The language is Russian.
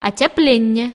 отепление